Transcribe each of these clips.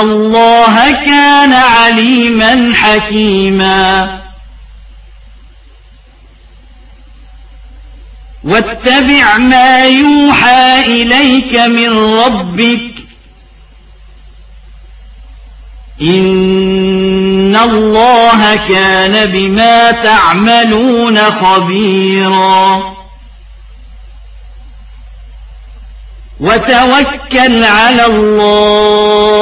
الله كان عليما حكيما واتبع ما يوحى إليك من ربك إن الله كان بما تعملون خبيرا وتوكل على الله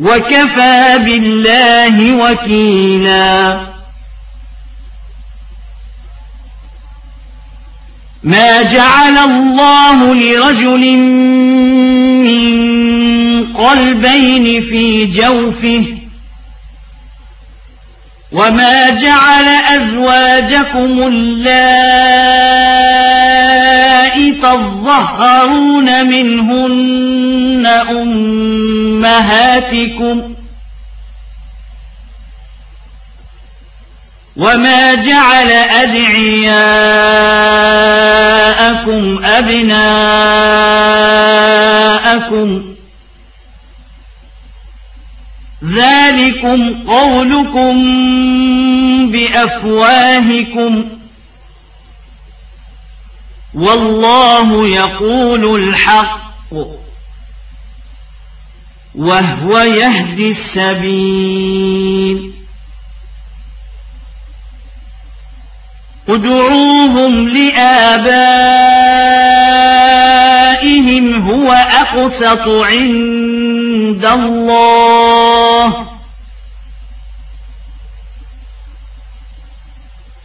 وكفى بالله وكيلا. ما جعل الله لرجل من قلبين في جوفه وما جعل أزواجكم اللائي تظهرون منهن أمهاتكم وما جعل أدعياءكم أبناءكم ذلكم قولكم بأفواهكم والله يقول الحق وهو يهدي السبيل. ادعوهم لآبائهم هو أقسط عند الله.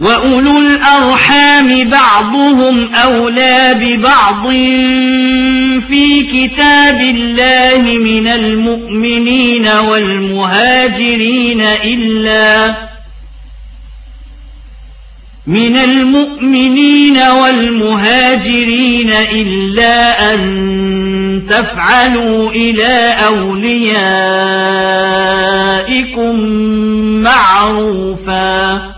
وأولو الأرحام بعضهم أولى ببعض في كتاب الله من المؤمنين والمهاجرين إلا من المؤمنين والمهاجرين إلا أن تفعلوا إلى أوليائكم معروفاً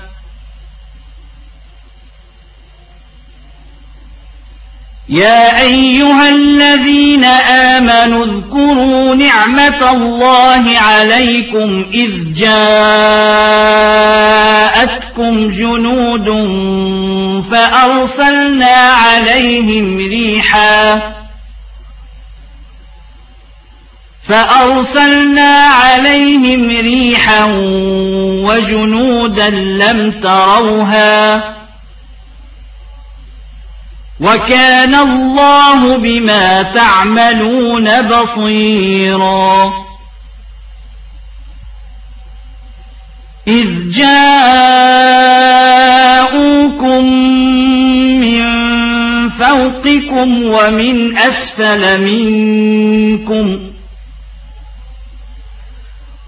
يا أيها الذين آمنوا اذكروا نعمة الله عليكم إذ جاءتكم جنود فأرسلنا عليهم ريحا فأرسلنا عليهم ريحا وجنودا لم تروها وكان الله بما تعملون بصيرا. إذ جاءوكم من فوقكم ومن أسفل منكم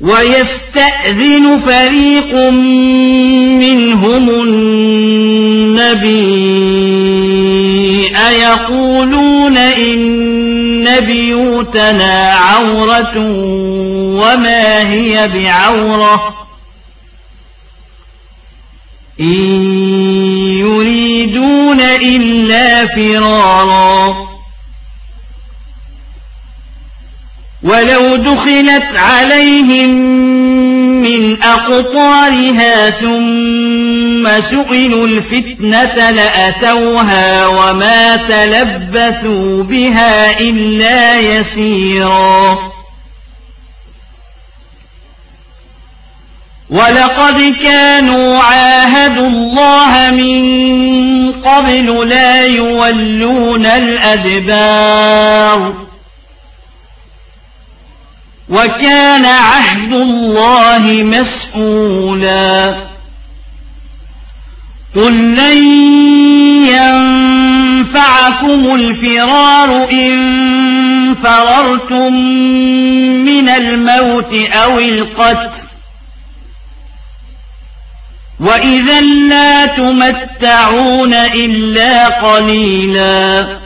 ويستأذن فريق منهم النبي أيقولون إن بيوتنا عورة وما هي بعورة إن يريدون إلا فرارا ولو دخلت عليهم من أقطارها ثم سئلوا الفتنة لأتوها وما تلبثوا بها إلا يسيرا. ولقد كانوا عاهدوا الله من قبل لا يولون الأدبار. وكان عهد الله مسئولا قل لن ينفعكم الفرار إن فررتم من الموت أو القتل. وإذا لا تمتعون إلا قليلاً.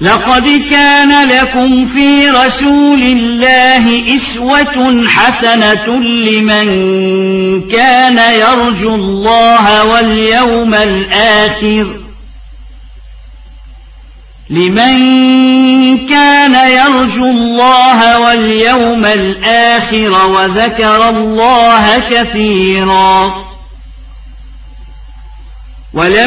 لقد كان لكم في رسول الله إسوة حسنة لمن كان يرجو الله واليوم الآخر. لمن كان يرجو الله واليوم الآخر وذكر الله كثيرا. رأى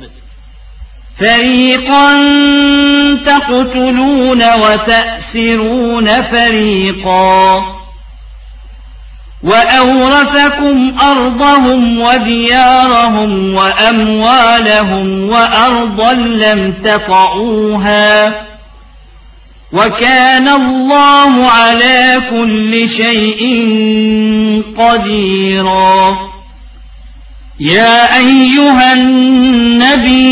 فريقا تقتلون وتأسرون فريقا. وأورثكم أرضهم وديارهم وأموالهم وأرضا لم تطعوها وكان الله على كل شيء قديرا. يا أيها النبي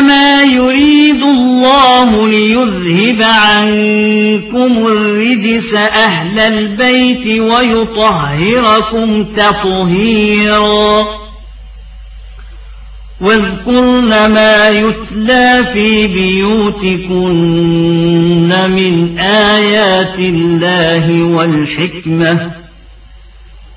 إنما يريد الله ليذهب عنكم الرجس أهل البيت ويطهركم تطهيرا. واذكرن ما يتلى في بيوتكن من آيات الله والحكمة.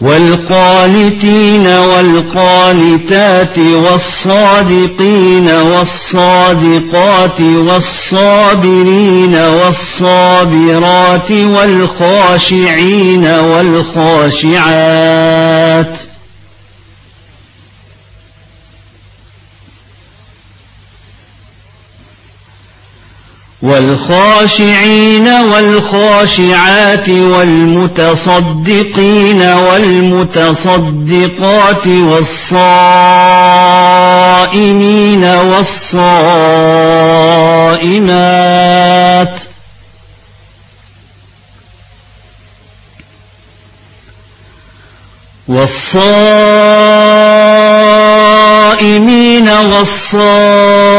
والقانتين والقانتات والصادقين والصادقات والصابرين والصابرات والخاشعين والخاشعات والخاشعين والخاشعات والمتصدقين والمتصدقات والصائمين والصائمات والصائمين والصائمات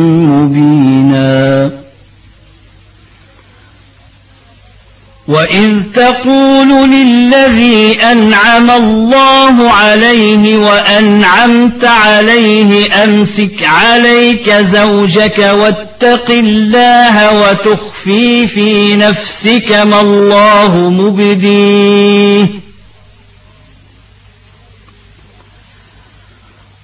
وإذ تقول للذي أنعم الله عليه وأنعمت عليه أمسك عليك زوجك واتق الله وتخفي في نفسك ما الله مبديه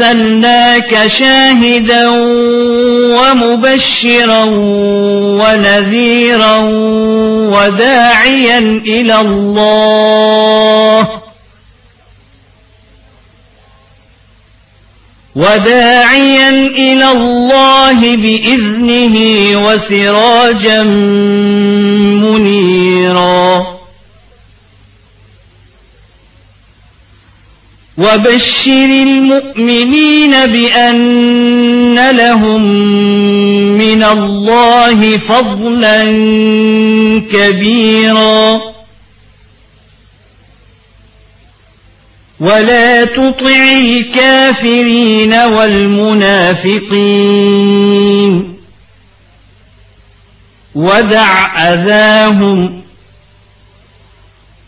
أرسلناك شاهدا ومبشرا ونذيرا وداعيا إلى الله وداعيا إلى الله بإذنه وسراجا منيرا وبشر المؤمنين بأن لهم من الله فضلا كبيرا. ولا تطع الكافرين والمنافقين. ودع أذاهم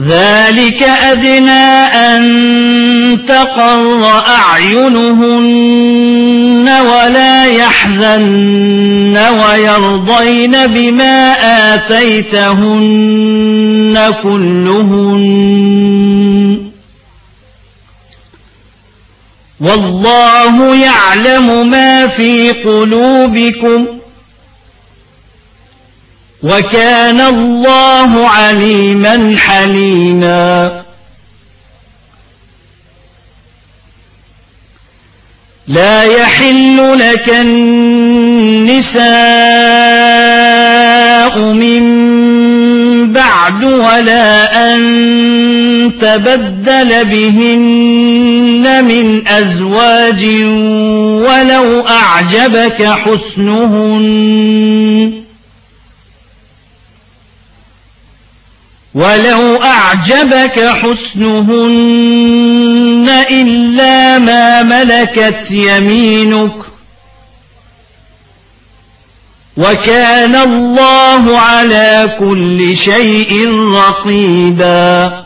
ذلك أدنى أن تقر أعينهن ولا يحزن ويرضين بما آتيتهن كلهن والله يعلم ما في قلوبكم وكان الله عليما حليما. لا يحل لك النساء من بعد ولا أن تبدل بهن من أزواج ولو أعجبك حسنهن. ولو أعجبك حسنهن إلا ما ملكت يمينك وكان الله على كل شيء رقيبا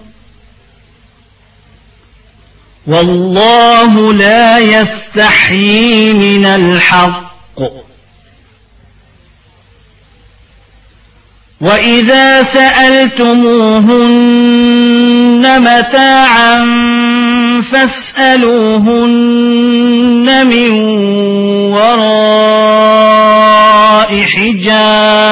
والله لا يستحيي من الحق. وإذا سألتموهن متاعا فاسألوهن من وراء حجاب.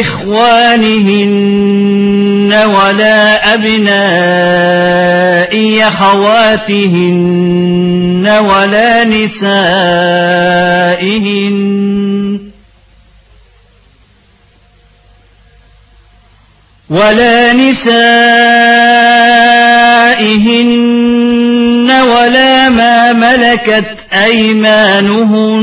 إخوانهن ولا أبناء أخواتهن ولا نسائهن. ولا نسائهن ولا ما ملكت أيمانهن.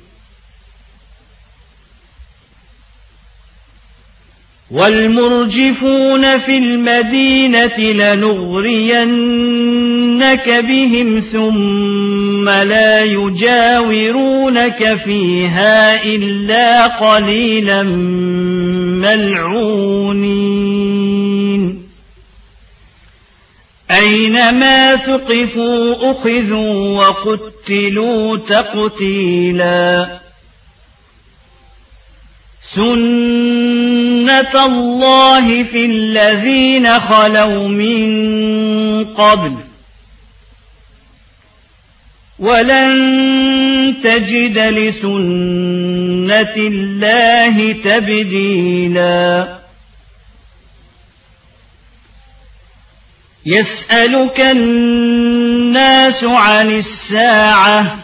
والمرجفون في المدينة لنغرينك بهم ثم لا يجاورونك فيها إلا قليلا ملعونين. أينما ثقفوا أخذوا وقتلوا تقتيلا. سنة الله في الذين خلوا من قبل ولن تجد لسنة الله تبديلا يسألك الناس عن الساعة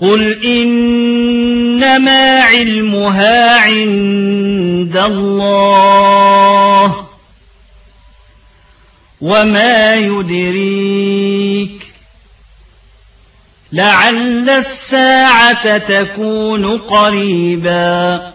قل إنما علمها عند الله. وما يدريك. لعل الساعة تكون قريبا.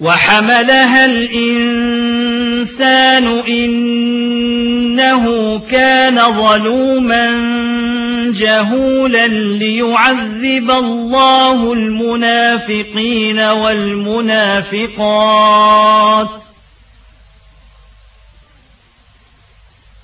وحملها الإنسان إنه كان ظلوما جهولا ليعذب الله المنافقين والمنافقات.